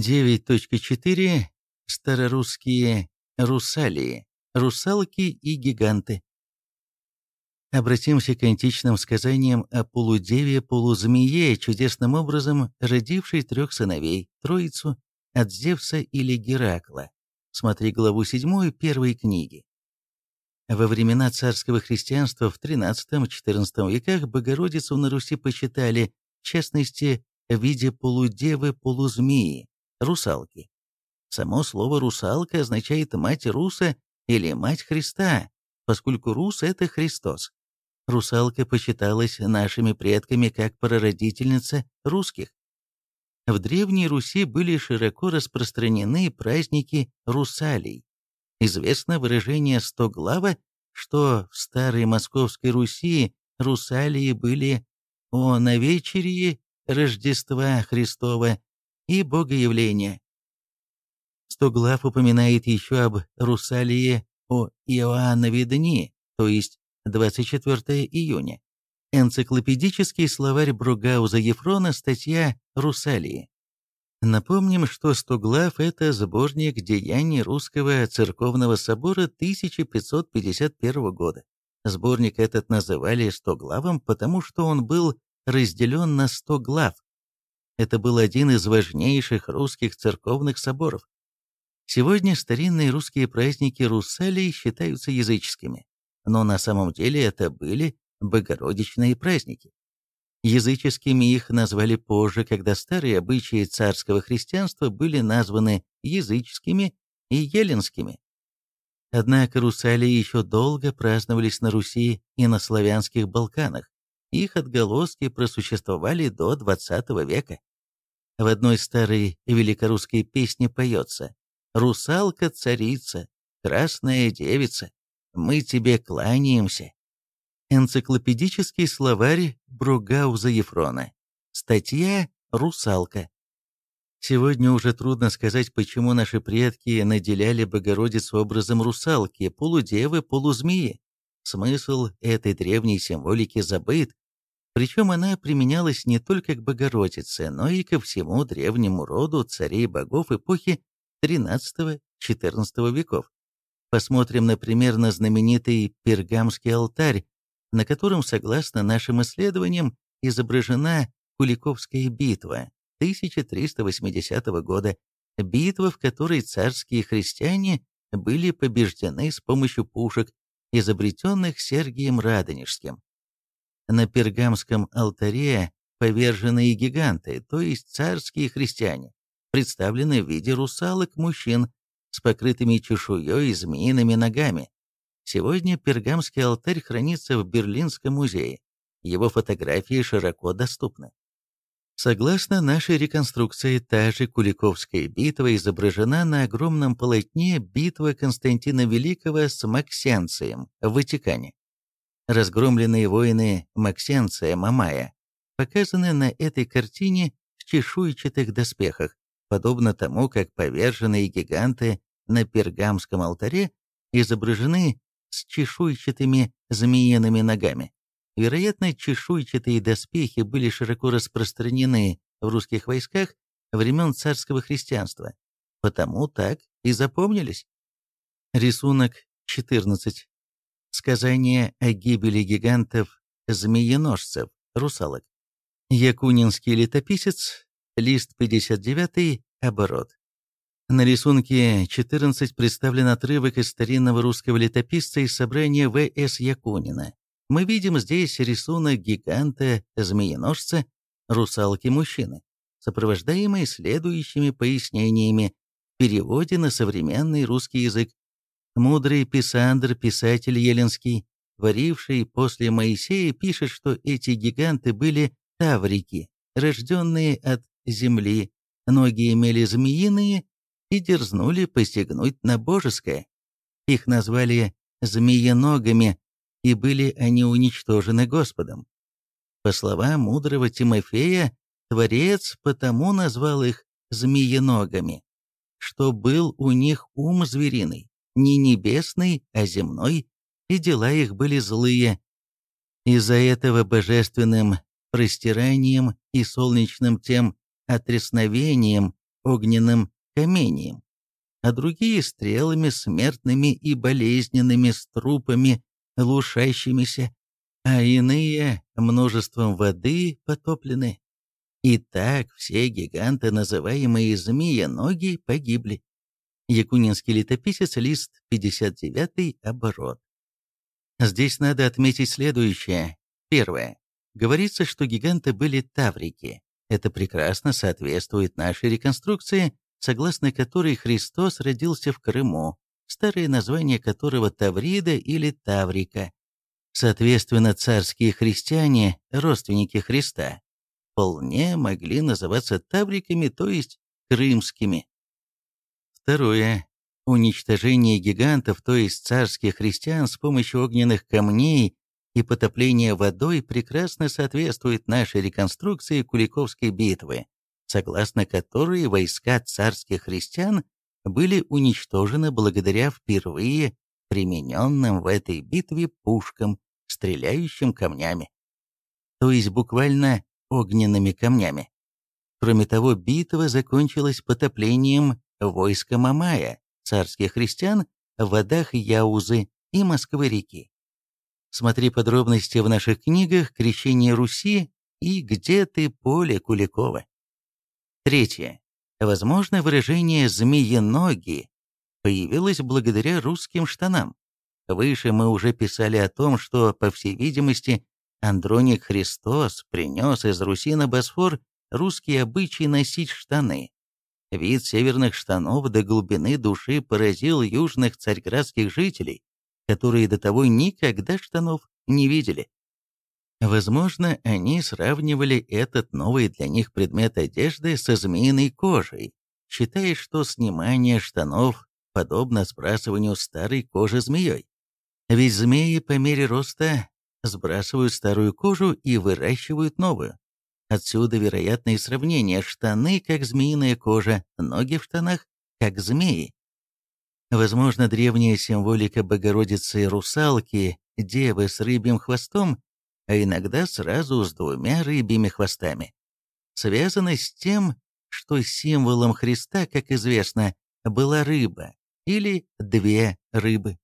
9.4. Старорусские русалии, русалки и гиганты. Обратимся к античным сказаниям о полудеве-полузмее, чудесным образом родившей трех сыновей, троицу, от Зевса или Геракла. Смотри главу 7 первой книги. Во времена царского христианства в XIII-XIV веках Богородицу на Руси почитали, в частности, в виде полудевы-полузмеи, русалки. Само слово «русалка» означает «мать Руса» или «мать Христа», поскольку Рус — это Христос. Русалка почиталась нашими предками как прародительница русских. В Древней Руси были широко распространены праздники русалей. Известно выражение «стоглава», что в Старой Московской Руси русалии были о навечерии Рождества Христова и Богоявления. Стоглав упоминает еще об Русалии о Иоаннове дни, то есть 24 июня. Энциклопедический словарь Бругауза Ефрона, статья «Русалии». Напомним, что Стоглав – это сборник деяний Русского церковного собора 1551 года. Сборник этот называли Стоглавом, потому что он был разделен на 100 глав. Это был один из важнейших русских церковных соборов. Сегодня старинные русские праздники Русалей считаются языческими, но на самом деле это были богородичные праздники. Языческими их назвали позже, когда старые обычаи царского христианства были названы языческими и еленскими. Однако русалии еще долго праздновались на Руси и на славянских Балканах. Их отголоски просуществовали до XX века. В одной старой великорусской песне поется «Русалка-царица, красная девица, мы тебе кланяемся». Энциклопедический словарь Бругауза Ефрона. Статья «Русалка». Сегодня уже трудно сказать, почему наши предки наделяли Богородицу образом русалки, полудевы, полузмеи. Смысл этой древней символики забыт, причем она применялась не только к Богородице, но и ко всему древнему роду царей-богов эпохи XIII-XIV веков. Посмотрим, например, на знаменитый Пергамский алтарь, на котором, согласно нашим исследованиям, изображена Куликовская битва 1380 года, битва, в которой царские христиане были побеждены с помощью пушек, изобретенных Сергием Радонежским. На пергамском алтаре поверженные гиганты, то есть царские христиане, представлены в виде русалок мужчин с покрытыми чешуей и змеиными ногами. Сегодня пергамский алтарь хранится в Берлинском музее. Его фотографии широко доступны. Согласно нашей реконструкции, та же Куликовская битва изображена на огромном полотне «Битва Константина Великого с Максенцием» в Ватикане. Разгромленные воины Максенция Мамая показаны на этой картине в чешуйчатых доспехах, подобно тому, как поверженные гиганты на пергамском алтаре изображены с чешуйчатыми змеиными ногами. Вероятно, чешуйчатые доспехи были широко распространены в русских войсках времен царского христианства, потому так и запомнились. Рисунок 14. Сказание о гибели гигантов-змееножцев, русалок. Якунинский летописец, лист 59, оборот. На рисунке 14 представлен отрывок из старинного русского летописца из собрания В.С. Якунина. Мы видим здесь рисунок гиганта-змееножца, русалки-мужчины, сопровождаемый следующими пояснениями в переводе на современный русский язык. Мудрый Писандр, писатель еленский, варивший после Моисея, пишет, что эти гиганты были таврики, рожденные от земли, ноги имели змеиные и дерзнули посягнуть на божеское. Их назвали змееногами, и были они уничтожены Господом. По словам мудрого Тимофея, Творец потому назвал их змееногами, что был у них ум звериный, не небесный, а земной, и дела их были злые. Из-за этого божественным простиранием и солнечным тем отресновением огненным камением, а другие стрелами смертными и болезненными с трупами лушащимися, а иные множеством воды потоплены. И так все гиганты, называемые змея-ноги, погибли. Якунинский летописец, лист 59, оборот. Здесь надо отметить следующее. Первое. Говорится, что гиганты были таврики. Это прекрасно соответствует нашей реконструкции, согласно которой Христос родился в Крыму, старое название которого Таврида или Таврика. Соответственно, царские христиане, родственники Христа, вполне могли называться тавриками, то есть крымскими. Второе. Уничтожение гигантов, то есть царских христиан с помощью огненных камней и потопление водой прекрасно соответствует нашей реконструкции Куликовской битвы, согласно которой войска царских христиан были уничтожены благодаря впервые примененным в этой битве пушкам, стреляющим камнями. То есть буквально огненными камнями. Кроме того, битва закончилась потоплением войска Мамая, царских христиан, в водах Яузы и Москвы-реки. Смотри подробности в наших книгах «Крещение Руси» и «Где ты, поле Куликова». Третье. Возможно, выражение «змееноги» появилось благодаря русским штанам. Выше мы уже писали о том, что, по всей видимости, Андроник Христос принес из Руси на Босфор русский обычай носить штаны. Вид северных штанов до глубины души поразил южных царьградских жителей, которые до того никогда штанов не видели. Возможно, они сравнивали этот новый для них предмет одежды со змеиной кожей, считая, что снимание штанов подобно сбрасыванию старой кожи змеей. Ведь змеи по мере роста сбрасывают старую кожу и выращивают новую. Отсюда вероятное сравнение штаны как змеиная кожа, ноги в штанах как змеи. Возможно, древняя символика Богородицы и русалки, девы с рыбьим хвостом, а иногда сразу с двумя рыбьими хвостами, связана с тем, что символом Христа, как известно, была рыба или две рыбы.